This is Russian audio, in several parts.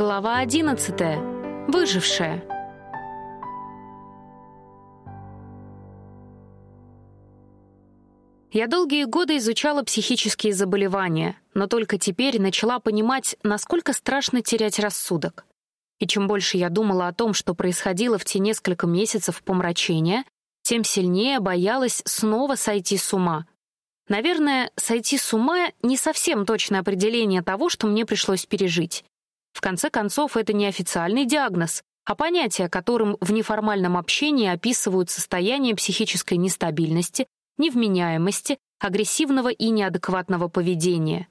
Глава 11. Выжившая. Я долгие годы изучала психические заболевания, но только теперь начала понимать, насколько страшно терять рассудок. И чем больше я думала о том, что происходило в те несколько месяцев помрачения, тем сильнее боялась снова сойти с ума. Наверное, сойти с ума — не совсем точное определение того, что мне пришлось пережить. В конце концов, это не официальный диагноз, а понятие, которым в неформальном общении описывают состояние психической нестабильности, невменяемости, агрессивного и неадекватного поведения.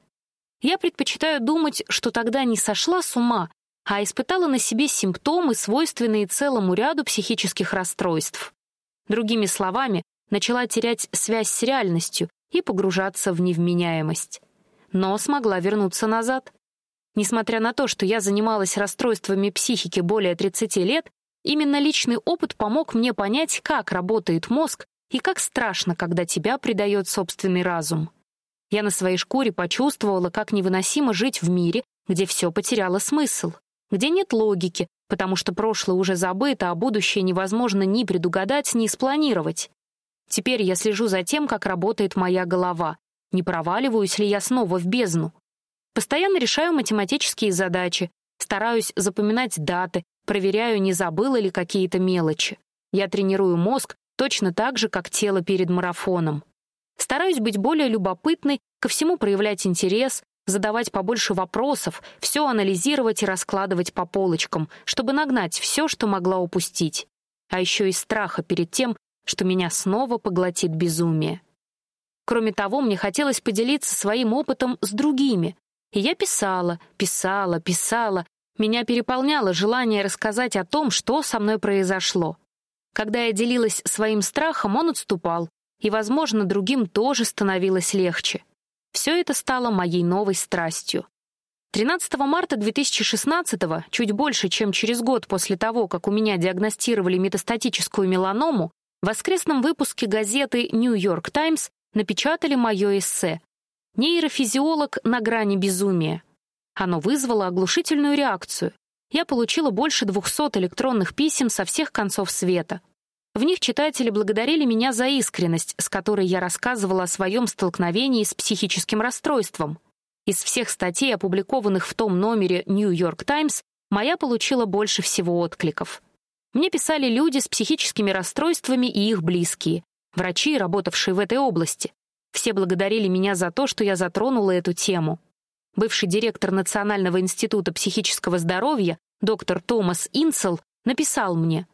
Я предпочитаю думать, что тогда не сошла с ума, а испытала на себе симптомы, свойственные целому ряду психических расстройств. Другими словами, начала терять связь с реальностью и погружаться в невменяемость. Но смогла вернуться назад. Несмотря на то, что я занималась расстройствами психики более 30 лет, именно личный опыт помог мне понять, как работает мозг и как страшно, когда тебя предает собственный разум. Я на своей шкуре почувствовала, как невыносимо жить в мире, где все потеряло смысл, где нет логики, потому что прошлое уже забыто, а будущее невозможно ни предугадать, ни спланировать. Теперь я слежу за тем, как работает моя голова. Не проваливаюсь ли я снова в бездну? Постоянно решаю математические задачи, стараюсь запоминать даты, проверяю, не забыла ли какие-то мелочи. Я тренирую мозг, точно так же, как тело перед марафоном. Стараюсь быть более любопытной, ко всему проявлять интерес, задавать побольше вопросов, все анализировать и раскладывать по полочкам, чтобы нагнать все, что могла упустить. А еще и страха перед тем, что меня снова поглотит безумие. Кроме того, мне хотелось поделиться своим опытом с другими. И я писала, писала, писала. Меня переполняло желание рассказать о том, что со мной произошло. Когда я делилась своим страхом, он отступал, и, возможно, другим тоже становилось легче. Все это стало моей новой страстью. 13 марта 2016 чуть больше, чем через год после того, как у меня диагностировали метастатическую меланому, в воскресном выпуске газеты «Нью Йорк Таймс» напечатали мое эссе «Нейрофизиолог на грани безумия». Оно вызвало оглушительную реакцию я получила больше 200 электронных писем со всех концов света. В них читатели благодарили меня за искренность, с которой я рассказывала о своем столкновении с психическим расстройством. Из всех статей, опубликованных в том номере New York Times, моя получила больше всего откликов. Мне писали люди с психическими расстройствами и их близкие, врачи, работавшие в этой области. Все благодарили меня за то, что я затронула эту тему бывший директор Национального института психического здоровья, доктор Томас Инсел, написал мне,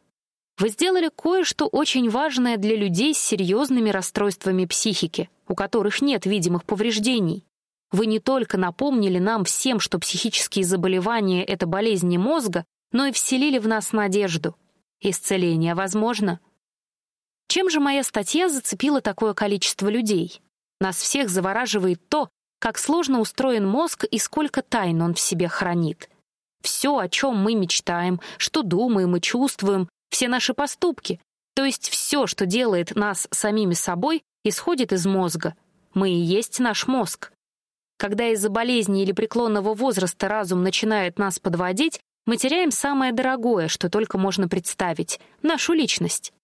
«Вы сделали кое-что очень важное для людей с серьезными расстройствами психики, у которых нет видимых повреждений. Вы не только напомнили нам всем, что психические заболевания — это болезни мозга, но и вселили в нас надежду. Исцеление возможно». Чем же моя статья зацепила такое количество людей? Нас всех завораживает то, как сложно устроен мозг и сколько тайн он в себе хранит. Все, о чем мы мечтаем, что думаем и чувствуем, все наши поступки, то есть все, что делает нас самими собой, исходит из мозга. Мы и есть наш мозг. Когда из-за болезни или преклонного возраста разум начинает нас подводить, мы теряем самое дорогое, что только можно представить — нашу личность.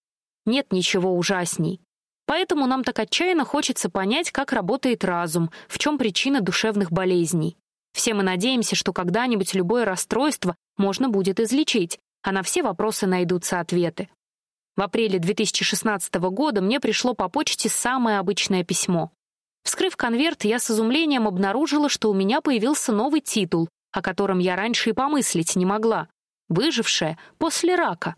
Нет ничего ужасней. Поэтому нам так отчаянно хочется понять, как работает разум, в чем причина душевных болезней. Все мы надеемся, что когда-нибудь любое расстройство можно будет излечить, а на все вопросы найдутся ответы. В апреле 2016 года мне пришло по почте самое обычное письмо. Вскрыв конверт, я с изумлением обнаружила, что у меня появился новый титул, о котором я раньше и помыслить не могла. «Выжившая после рака».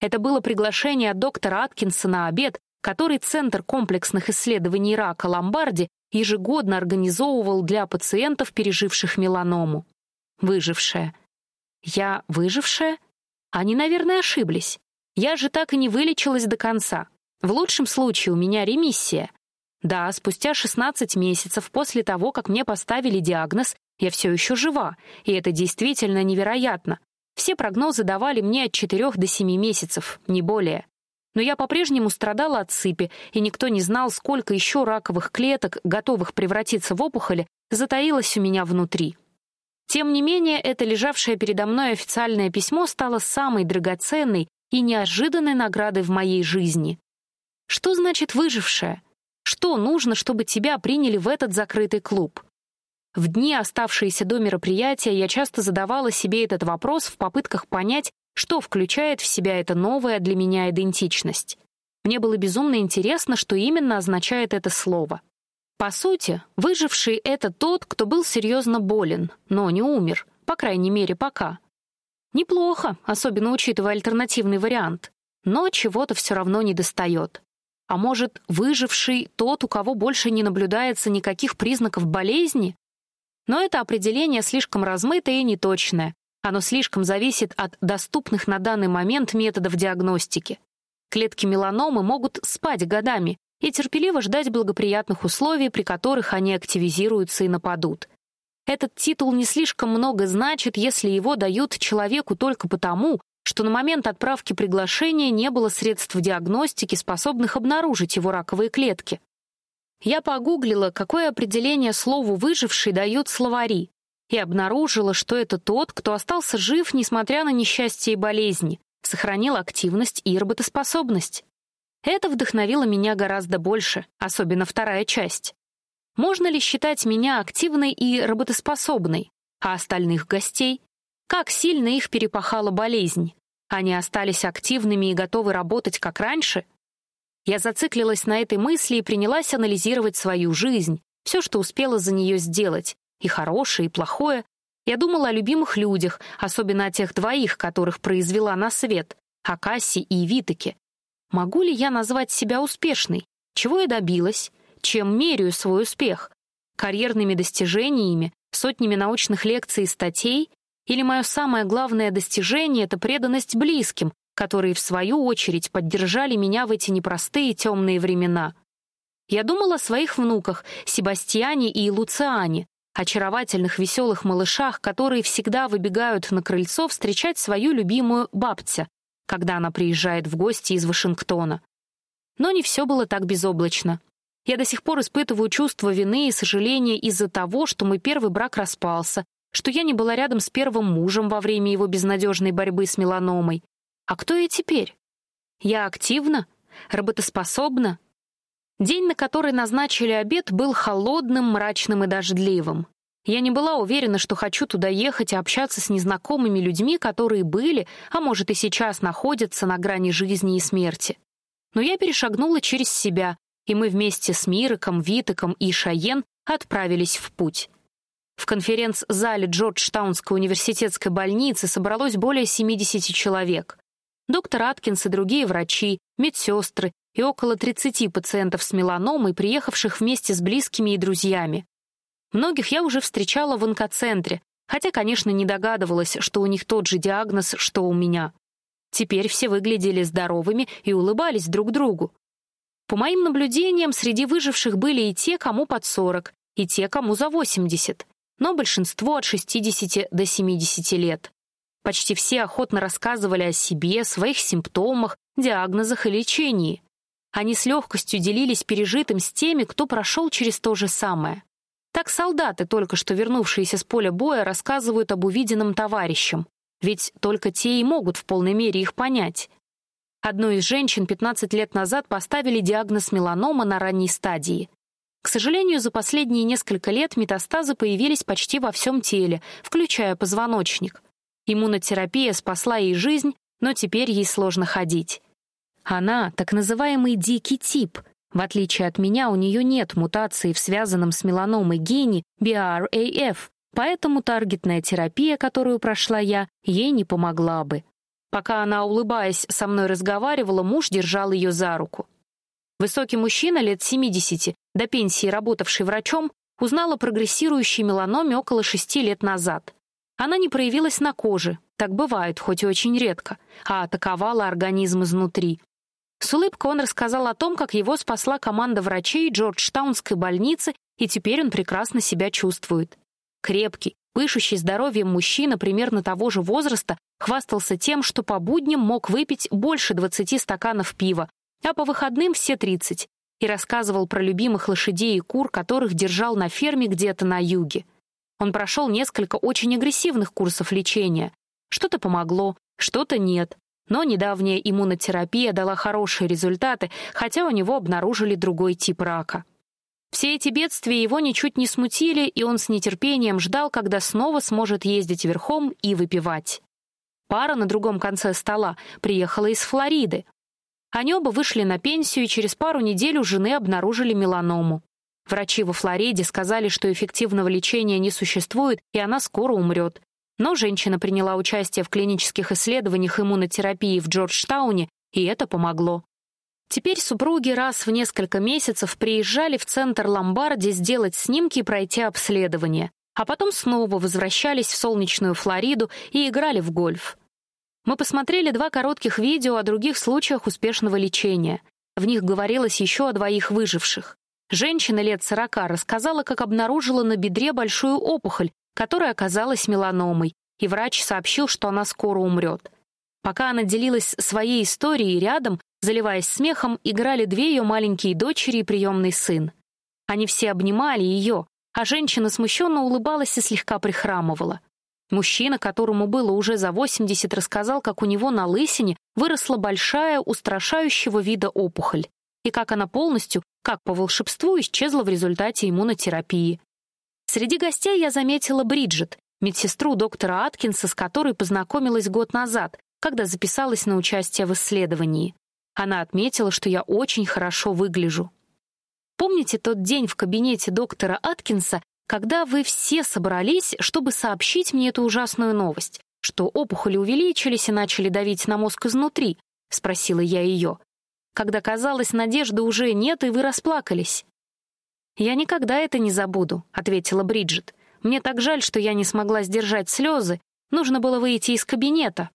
Это было приглашение от доктора Аткинса на обед, который Центр комплексных исследований рака Ломбарди ежегодно организовывал для пациентов, переживших меланому. Выжившая. Я выжившая? Они, наверное, ошиблись. Я же так и не вылечилась до конца. В лучшем случае у меня ремиссия. Да, спустя 16 месяцев после того, как мне поставили диагноз, я все еще жива, и это действительно невероятно. Все прогнозы давали мне от 4 до 7 месяцев, не более. Но я по-прежнему страдала от сыпи, и никто не знал, сколько еще раковых клеток, готовых превратиться в опухоли, затаилось у меня внутри. Тем не менее, это лежавшее передо мной официальное письмо стало самой драгоценной и неожиданной наградой в моей жизни. Что значит выжившая? Что нужно, чтобы тебя приняли в этот закрытый клуб? В дни, оставшиеся до мероприятия, я часто задавала себе этот вопрос в попытках понять, что включает в себя эта новая для меня идентичность. Мне было безумно интересно, что именно означает это слово. По сути, выживший — это тот, кто был серьезно болен, но не умер, по крайней мере, пока. Неплохо, особенно учитывая альтернативный вариант, но чего-то все равно не достает. А может, выживший — тот, у кого больше не наблюдается никаких признаков болезни? Но это определение слишком размытое и неточное. Оно слишком зависит от доступных на данный момент методов диагностики. Клетки меланомы могут спать годами и терпеливо ждать благоприятных условий, при которых они активизируются и нападут. Этот титул не слишком много значит, если его дают человеку только потому, что на момент отправки приглашения не было средств диагностики, способных обнаружить его раковые клетки. Я погуглила, какое определение слову «выживший» дают словари, и обнаружила, что это тот, кто остался жив, несмотря на несчастье и болезни, сохранил активность и работоспособность. Это вдохновило меня гораздо больше, особенно вторая часть. Можно ли считать меня активной и работоспособной, а остальных гостей? Как сильно их перепахала болезнь? Они остались активными и готовы работать как раньше? Я зациклилась на этой мысли и принялась анализировать свою жизнь, все, что успела за нее сделать, и хорошее, и плохое. Я думала о любимых людях, особенно о тех двоих, которых произвела на свет, о Кассе и Витаке. Могу ли я назвать себя успешной? Чего я добилась? Чем меряю свой успех? Карьерными достижениями, сотнями научных лекций и статей? Или мое самое главное достижение — это преданность близким, которые, в свою очередь, поддержали меня в эти непростые темные времена. Я думала о своих внуках, Себастьяне и Луциане, очаровательных веселых малышах, которые всегда выбегают на крыльцо встречать свою любимую бабтя, когда она приезжает в гости из Вашингтона. Но не все было так безоблачно. Я до сих пор испытываю чувство вины и сожаления из-за того, что мой первый брак распался, что я не была рядом с первым мужем во время его безнадежной борьбы с меланомой, а кто я теперь? Я активна? Работоспособна? День, на который назначили обед, был холодным, мрачным и дождливым. Я не была уверена, что хочу туда ехать и общаться с незнакомыми людьми, которые были, а может и сейчас находятся на грани жизни и смерти. Но я перешагнула через себя, и мы вместе с Мироком, Витоком и Шаен отправились в путь. В конференц-зале Джорджтаунской университетской больницы собралось более 70 человек доктор Аткинс и другие врачи, медсестры и около 30 пациентов с меланомой, приехавших вместе с близкими и друзьями. Многих я уже встречала в онкоцентре, хотя, конечно, не догадывалась, что у них тот же диагноз, что у меня. Теперь все выглядели здоровыми и улыбались друг другу. По моим наблюдениям, среди выживших были и те, кому под 40, и те, кому за 80, но большинство от 60 до 70 лет. Почти все охотно рассказывали о себе, своих симптомах, диагнозах и лечении. Они с легкостью делились пережитым с теми, кто прошел через то же самое. Так солдаты, только что вернувшиеся с поля боя, рассказывают об увиденном товарищам, ведь только те и могут в полной мере их понять. Одной из женщин 15 лет назад поставили диагноз меланома на ранней стадии. К сожалению, за последние несколько лет метастазы появились почти во всем теле, включая позвоночник. Иммунотерапия спасла ей жизнь, но теперь ей сложно ходить. Она — так называемый дикий тип. В отличие от меня, у нее нет мутации в связанном с меланомой гене BRAF, поэтому таргетная терапия, которую прошла я, ей не помогла бы. Пока она, улыбаясь, со мной разговаривала, муж держал ее за руку. Высокий мужчина лет 70, до пенсии работавший врачом, узнал о прогрессирующей меланоме около шести лет назад. Она не проявилась на коже, так бывает, хоть и очень редко, а атаковала организм изнутри. С улыбкой он рассказал о том, как его спасла команда врачей Джорджтаунской больницы, и теперь он прекрасно себя чувствует. Крепкий, пышущий здоровьем мужчина примерно того же возраста хвастался тем, что по будням мог выпить больше 20 стаканов пива, а по выходным все 30, и рассказывал про любимых лошадей и кур, которых держал на ферме где-то на юге. Он прошел несколько очень агрессивных курсов лечения. Что-то помогло, что-то нет. Но недавняя иммунотерапия дала хорошие результаты, хотя у него обнаружили другой тип рака. Все эти бедствия его ничуть не смутили, и он с нетерпением ждал, когда снова сможет ездить верхом и выпивать. Пара на другом конце стола приехала из Флориды. Они оба вышли на пенсию, и через пару недель у жены обнаружили меланому. Врачи во Флориде сказали, что эффективного лечения не существует, и она скоро умрет. Но женщина приняла участие в клинических исследованиях иммунотерапии в Джорджтауне, и это помогло. Теперь супруги раз в несколько месяцев приезжали в центр Ломбарди сделать снимки и пройти обследование, а потом снова возвращались в солнечную Флориду и играли в гольф. Мы посмотрели два коротких видео о других случаях успешного лечения. В них говорилось еще о двоих выживших. Женщина лет сорока рассказала, как обнаружила на бедре большую опухоль, которая оказалась меланомой, и врач сообщил, что она скоро умрет. Пока она делилась своей историей рядом, заливаясь смехом, играли две ее маленькие дочери и приемный сын. Они все обнимали ее, а женщина смущенно улыбалась и слегка прихрамывала. Мужчина, которому было уже за 80, рассказал, как у него на лысине выросла большая, устрашающего вида опухоль, и как она полностью, как по волшебству, исчезла в результате иммунотерапии. Среди гостей я заметила Бриджит, медсестру доктора Аткинса, с которой познакомилась год назад, когда записалась на участие в исследовании. Она отметила, что я очень хорошо выгляжу. Помните тот день в кабинете доктора Аткинса, когда вы все собрались, чтобы сообщить мне эту ужасную новость, что опухоли увеличились и начали давить на мозг изнутри? спросила я ее. Когда казалось, надежды уже нет, и вы расплакались. Я никогда это не забуду, ответила Бриджит. Мне так жаль, что я не смогла сдержать слезы. Нужно было выйти из кабинета.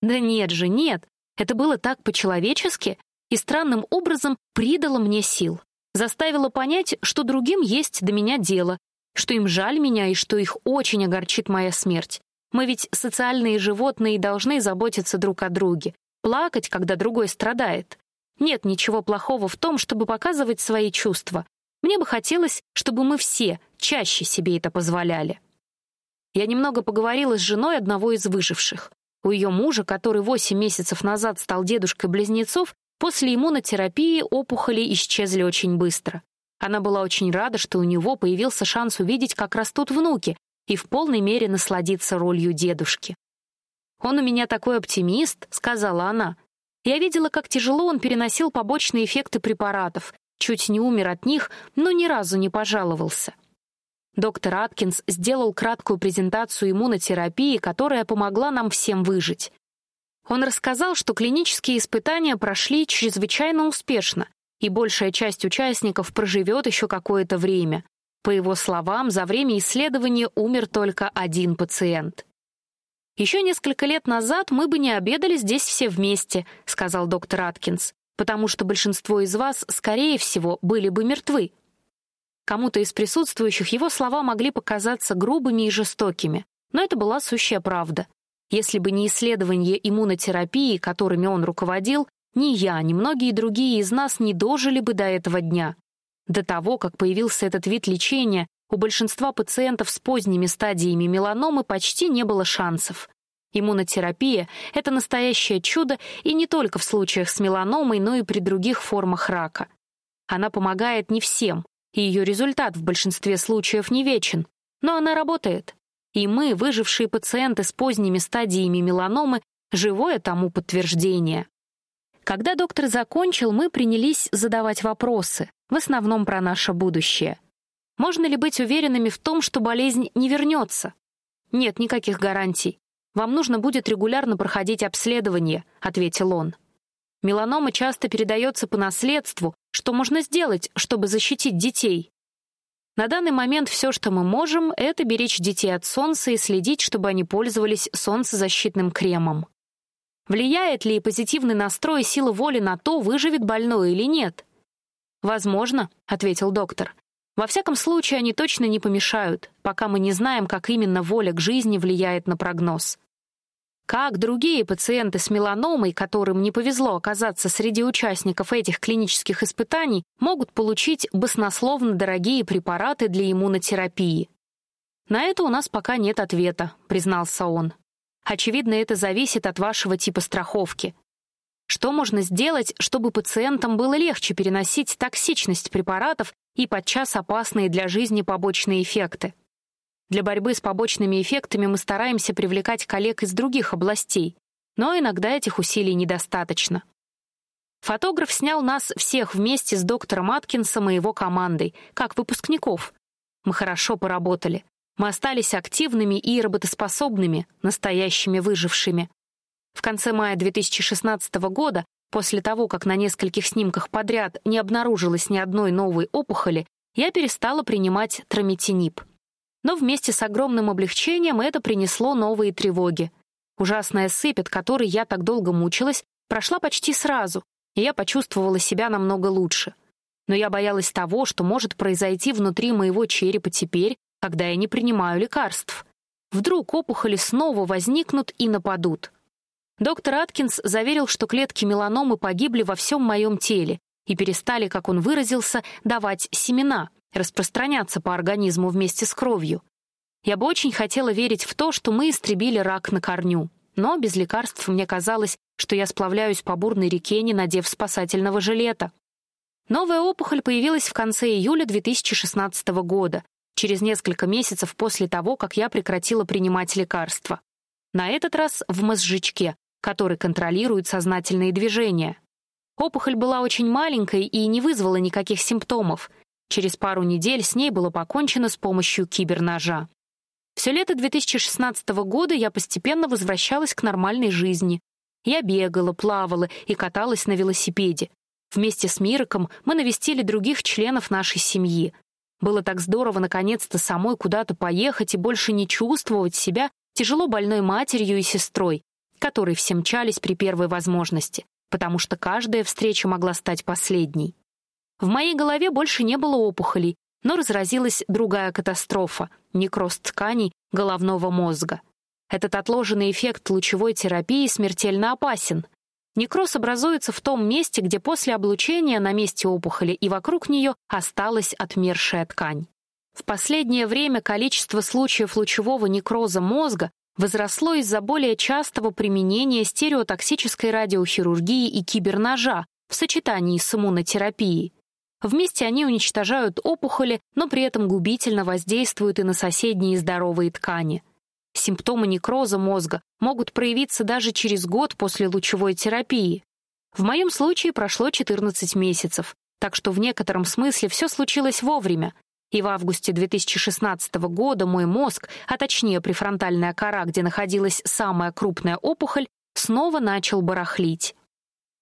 Да нет же, нет. Это было так по-человечески и странным образом придало мне сил. Заставило понять, что другим есть до меня дело, что им жаль меня и что их очень огорчит моя смерть. Мы ведь социальные животные и должны заботиться друг о друге, плакать, когда другой страдает. Нет ничего плохого в том, чтобы показывать свои чувства. Мне бы хотелось, чтобы мы все чаще себе это позволяли. Я немного поговорила с женой одного из выживших. У ее мужа, который 8 месяцев назад стал дедушкой близнецов, после иммунотерапии опухоли исчезли очень быстро. Она была очень рада, что у него появился шанс увидеть, как растут внуки, и в полной мере насладиться ролью дедушки. «Он у меня такой оптимист», — сказала она. «Я видела, как тяжело он переносил побочные эффекты препаратов, чуть не умер от них, но ни разу не пожаловался». Доктор Аткинс сделал краткую презентацию иммунотерапии, которая помогла нам всем выжить. Он рассказал, что клинические испытания прошли чрезвычайно успешно, и большая часть участников проживет еще какое-то время. По его словам, за время исследования умер только один пациент. «Еще несколько лет назад мы бы не обедали здесь все вместе», — сказал доктор Аткинс, «потому что большинство из вас, скорее всего, были бы мертвы». Кому-то из присутствующих его слова могли показаться грубыми и жестокими, но это была сущая правда. Если бы не исследования иммунотерапии, которыми он руководил, ни я, ни многие другие из нас не дожили бы до этого дня. До того, как появился этот вид лечения, у большинства пациентов с поздними стадиями меланомы почти не было шансов. Иммунотерапия — это настоящее чудо и не только в случаях с меланомой, но и при других формах рака. Она помогает не всем, и ее результат в большинстве случаев не вечен, но она работает. И мы, выжившие пациенты с поздними стадиями меланомы, живое тому подтверждение. Когда доктор закончил, мы принялись задавать вопросы, в основном про наше будущее. Можно ли быть уверенными в том, что болезнь не вернется? Нет никаких гарантий. Вам нужно будет регулярно проходить обследование, ответил он. Меланома часто передается по наследству. Что можно сделать, чтобы защитить детей? На данный момент все, что мы можем, это беречь детей от солнца и следить, чтобы они пользовались солнцезащитным кремом. Влияет ли позитивный настрой и сила воли на то, выживет больной или нет? Возможно, ответил доктор. Во всяком случае, они точно не помешают, пока мы не знаем, как именно воля к жизни влияет на прогноз. Как другие пациенты с меланомой, которым не повезло оказаться среди участников этих клинических испытаний, могут получить баснословно дорогие препараты для иммунотерапии? «На это у нас пока нет ответа», — признался он. «Очевидно, это зависит от вашего типа страховки. Что можно сделать, чтобы пациентам было легче переносить токсичность препаратов и подчас опасные для жизни побочные эффекты? Для борьбы с побочными эффектами мы стараемся привлекать коллег из других областей, но иногда этих усилий недостаточно. Фотограф снял нас всех вместе с доктором Аткинсом и его командой, как выпускников. Мы хорошо поработали. Мы остались активными и работоспособными, настоящими выжившими. В конце мая 2016 года, после того, как на нескольких снимках подряд не обнаружилось ни одной новой опухоли, я перестала принимать трометинип. Но вместе с огромным облегчением это принесло новые тревоги. Ужасная сыпь, от которой я так долго мучилась, прошла почти сразу, и я почувствовала себя намного лучше. Но я боялась того, что может произойти внутри моего черепа теперь, когда я не принимаю лекарств. Вдруг опухоли снова возникнут и нападут. Доктор Аткинс заверил, что клетки меланомы погибли во всем моем теле и перестали, как он выразился, давать семена, распространяться по организму вместе с кровью. Я бы очень хотела верить в то, что мы истребили рак на корню. Но без лекарств мне казалось, что я сплавляюсь по бурной реке, не надев спасательного жилета. Новая опухоль появилась в конце июля 2016 года, через несколько месяцев после того, как я прекратила принимать лекарства. На этот раз в мозжечке, который контролирует сознательные движения. Опухоль была очень маленькой и не вызвала никаких симптомов. Через пару недель с ней было покончено с помощью киберножа. Все лето 2016 года я постепенно возвращалась к нормальной жизни. Я бегала, плавала и каталась на велосипеде. Вместе с Мироком мы навестили других членов нашей семьи. Было так здорово наконец-то самой куда-то поехать и больше не чувствовать себя тяжело больной матерью и сестрой, которые все мчались при первой возможности, потому что каждая встреча могла стать последней. В моей голове больше не было опухолей, но разразилась другая катастрофа — некроз тканей головного мозга. Этот отложенный эффект лучевой терапии смертельно опасен. Некроз образуется в том месте, где после облучения на месте опухоли и вокруг нее осталась отмершая ткань. В последнее время количество случаев лучевого некроза мозга возросло из-за более частого применения стереотоксической радиохирургии и киберножа в сочетании с иммунотерапией. Вместе они уничтожают опухоли, но при этом губительно воздействуют и на соседние здоровые ткани. Симптомы некроза мозга могут проявиться даже через год после лучевой терапии. В моем случае прошло 14 месяцев, так что в некотором смысле все случилось вовремя. И в августе 2016 года мой мозг, а точнее префронтальная кора, где находилась самая крупная опухоль, снова начал барахлить.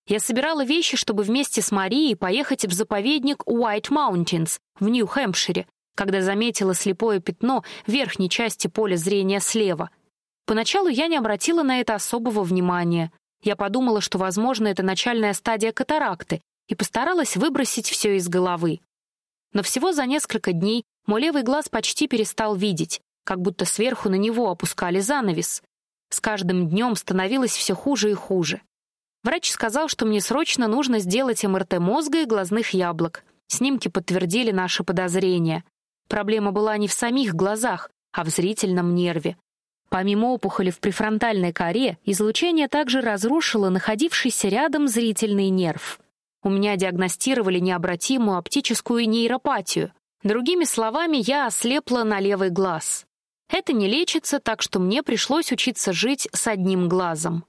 Я собирала вещи, чтобы вместе с Марией поехать в заповедник White Mountains в Нью-Хэмпшире, когда заметила слепое пятно в верхней части поля зрения слева. Поначалу я не обратила на это особого внимания. Я подумала, что, возможно, это начальная стадия катаракты, и постаралась выбросить все из головы. Но всего за несколько дней мой левый глаз почти перестал видеть, как будто сверху на него опускали занавес. С каждым днем становилось все хуже и хуже. Врач сказал, что мне срочно нужно сделать МРТ мозга и глазных яблок. Снимки подтвердили наши подозрения. Проблема была не в самих глазах, а в зрительном нерве. Помимо опухоли в префронтальной коре, излучение также разрушило находившийся рядом зрительный нерв. У меня диагностировали необратимую оптическую нейропатию. Другими словами, я ослепла на левый глаз. Это не лечится, так что мне пришлось учиться жить с одним глазом.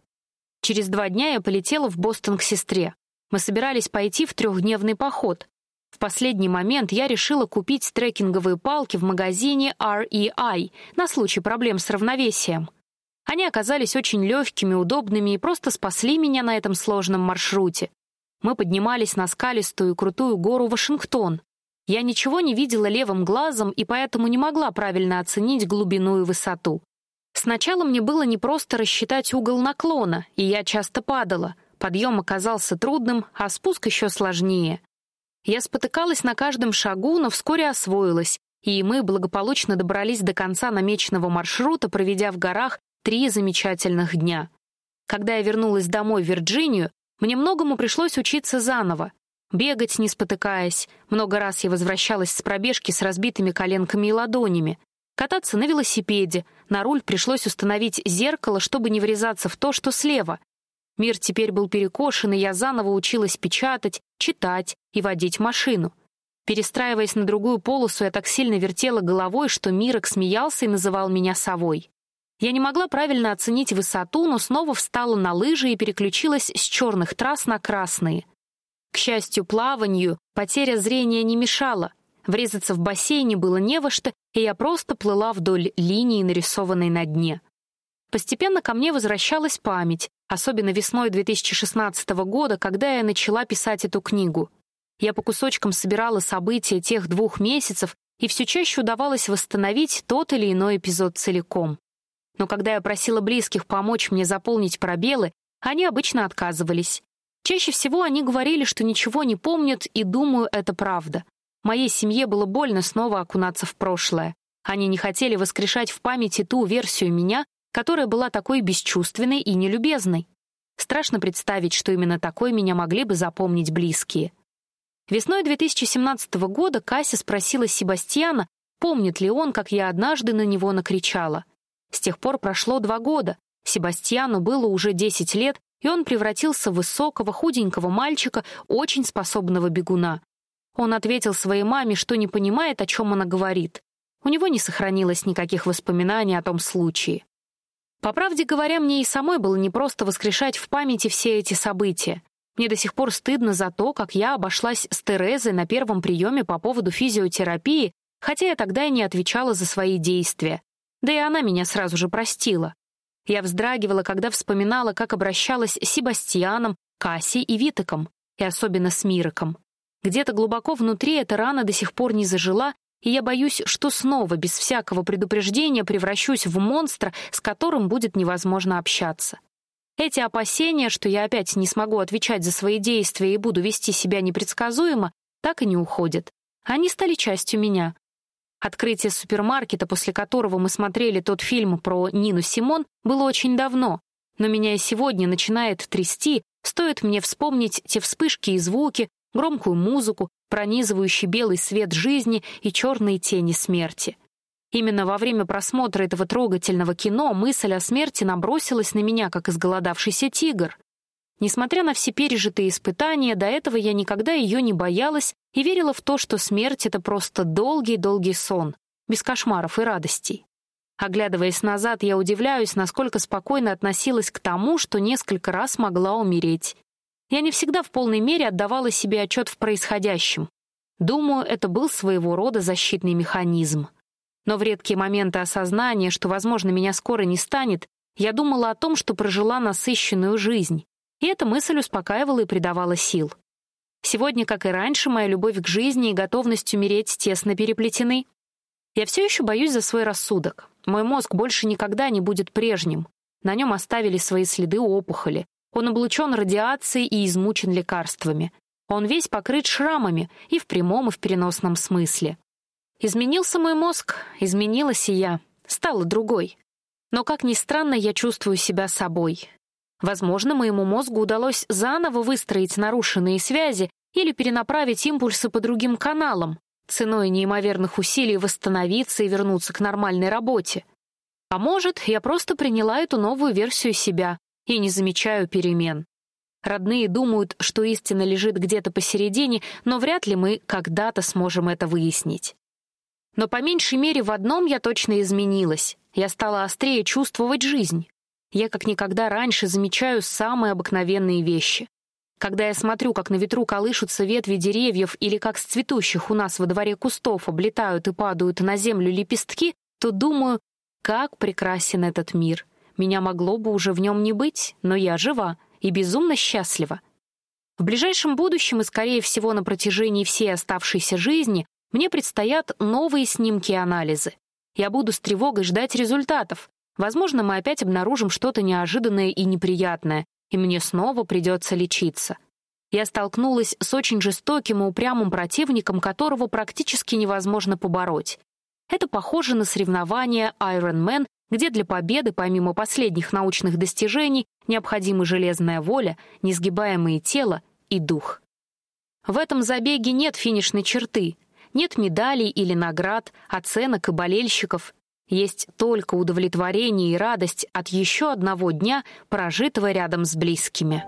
Через два дня я полетела в Бостон к сестре. Мы собирались пойти в трехдневный поход. В последний момент я решила купить трекинговые палки в магазине REI на случай проблем с равновесием. Они оказались очень легкими, удобными и просто спасли меня на этом сложном маршруте. Мы поднимались на скалистую и крутую гору Вашингтон. Я ничего не видела левым глазом и поэтому не могла правильно оценить глубину и высоту. Сначала мне было непросто рассчитать угол наклона, и я часто падала. Подъем оказался трудным, а спуск еще сложнее. Я спотыкалась на каждом шагу, но вскоре освоилась, и мы благополучно добрались до конца намеченного маршрута, проведя в горах три замечательных дня. Когда я вернулась домой в Вирджинию, мне многому пришлось учиться заново. Бегать, не спотыкаясь. Много раз я возвращалась с пробежки с разбитыми коленками и ладонями. Кататься на велосипеде, на руль пришлось установить зеркало, чтобы не врезаться в то, что слева. Мир теперь был перекошен, и я заново училась печатать, читать и водить машину. Перестраиваясь на другую полосу, я так сильно вертела головой, что Мирок смеялся и называл меня совой. Я не могла правильно оценить высоту, но снова встала на лыжи и переключилась с черных трасс на красные. К счастью, плаванию потеря зрения не мешала. Врезаться в бассейне было не во что, и я просто плыла вдоль линии, нарисованной на дне. Постепенно ко мне возвращалась память, особенно весной 2016 года, когда я начала писать эту книгу. Я по кусочкам собирала события тех двух месяцев, и все чаще удавалось восстановить тот или иной эпизод целиком. Но когда я просила близких помочь мне заполнить пробелы, они обычно отказывались. Чаще всего они говорили, что ничего не помнят, и думаю, это правда. Моей семье было больно снова окунаться в прошлое. Они не хотели воскрешать в памяти ту версию меня, которая была такой бесчувственной и нелюбезной. Страшно представить, что именно такой меня могли бы запомнить близкие. Весной 2017 года Кася спросила Себастьяна, помнит ли он, как я однажды на него накричала. С тех пор прошло два года. Себастьяну было уже 10 лет, и он превратился в высокого, худенького мальчика, очень способного бегуна. Он ответил своей маме, что не понимает, о чем она говорит. У него не сохранилось никаких воспоминаний о том случае. По правде говоря, мне и самой было непросто воскрешать в памяти все эти события. Мне до сих пор стыдно за то, как я обошлась с Терезой на первом приеме по поводу физиотерапии, хотя я тогда и не отвечала за свои действия. Да и она меня сразу же простила. Я вздрагивала, когда вспоминала, как обращалась с Себастьяном, Кассей и Витоком, и особенно с Мироком. Где-то глубоко внутри эта рана до сих пор не зажила, и я боюсь, что снова, без всякого предупреждения, превращусь в монстра, с которым будет невозможно общаться. Эти опасения, что я опять не смогу отвечать за свои действия и буду вести себя непредсказуемо, так и не уходят. Они стали частью меня. Открытие супермаркета, после которого мы смотрели тот фильм про Нину Симон, было очень давно, но меня и сегодня начинает трясти, стоит мне вспомнить те вспышки и звуки, громкую музыку, пронизывающий белый свет жизни и черные тени смерти. Именно во время просмотра этого трогательного кино мысль о смерти набросилась на меня, как изголодавшийся тигр. Несмотря на все пережитые испытания, до этого я никогда ее не боялась и верила в то, что смерть — это просто долгий-долгий сон, без кошмаров и радостей. Оглядываясь назад, я удивляюсь, насколько спокойно относилась к тому, что несколько раз могла умереть. Я не всегда в полной мере отдавала себе отчет в происходящем. Думаю, это был своего рода защитный механизм. Но в редкие моменты осознания, что, возможно, меня скоро не станет, я думала о том, что прожила насыщенную жизнь, и эта мысль успокаивала и придавала сил. Сегодня, как и раньше, моя любовь к жизни и готовность умереть тесно переплетены. Я все еще боюсь за свой рассудок. Мой мозг больше никогда не будет прежним. На нем оставили свои следы опухоли. Он облучен радиацией и измучен лекарствами. Он весь покрыт шрамами и в прямом, и в переносном смысле. Изменился мой мозг, изменилась и я, стала другой. Но, как ни странно, я чувствую себя собой. Возможно, моему мозгу удалось заново выстроить нарушенные связи или перенаправить импульсы по другим каналам, ценой неимоверных усилий восстановиться и вернуться к нормальной работе. А может, я просто приняла эту новую версию себя и не замечаю перемен. Родные думают, что истина лежит где-то посередине, но вряд ли мы когда-то сможем это выяснить. Но по меньшей мере в одном я точно изменилась. Я стала острее чувствовать жизнь. Я как никогда раньше замечаю самые обыкновенные вещи. Когда я смотрю, как на ветру колышутся ветви деревьев или как с цветущих у нас во дворе кустов облетают и падают на землю лепестки, то думаю, как прекрасен этот мир. Меня могло бы уже в нем не быть, но я жива и безумно счастлива. В ближайшем будущем и, скорее всего, на протяжении всей оставшейся жизни мне предстоят новые снимки и анализы. Я буду с тревогой ждать результатов, Возможно, мы опять обнаружим что-то неожиданное и неприятное, и мне снова придется лечиться. Я столкнулась с очень жестоким и упрямым противником, которого практически невозможно побороть. Это похоже на соревнования Iron Man, где для победы, помимо последних научных достижений, необходима железная воля, несгибаемое тело и дух. В этом забеге нет финишной черты, нет медалей или наград, оценок и болельщиков, Есть только удовлетворение и радость от еще одного дня, прожитого рядом с близкими.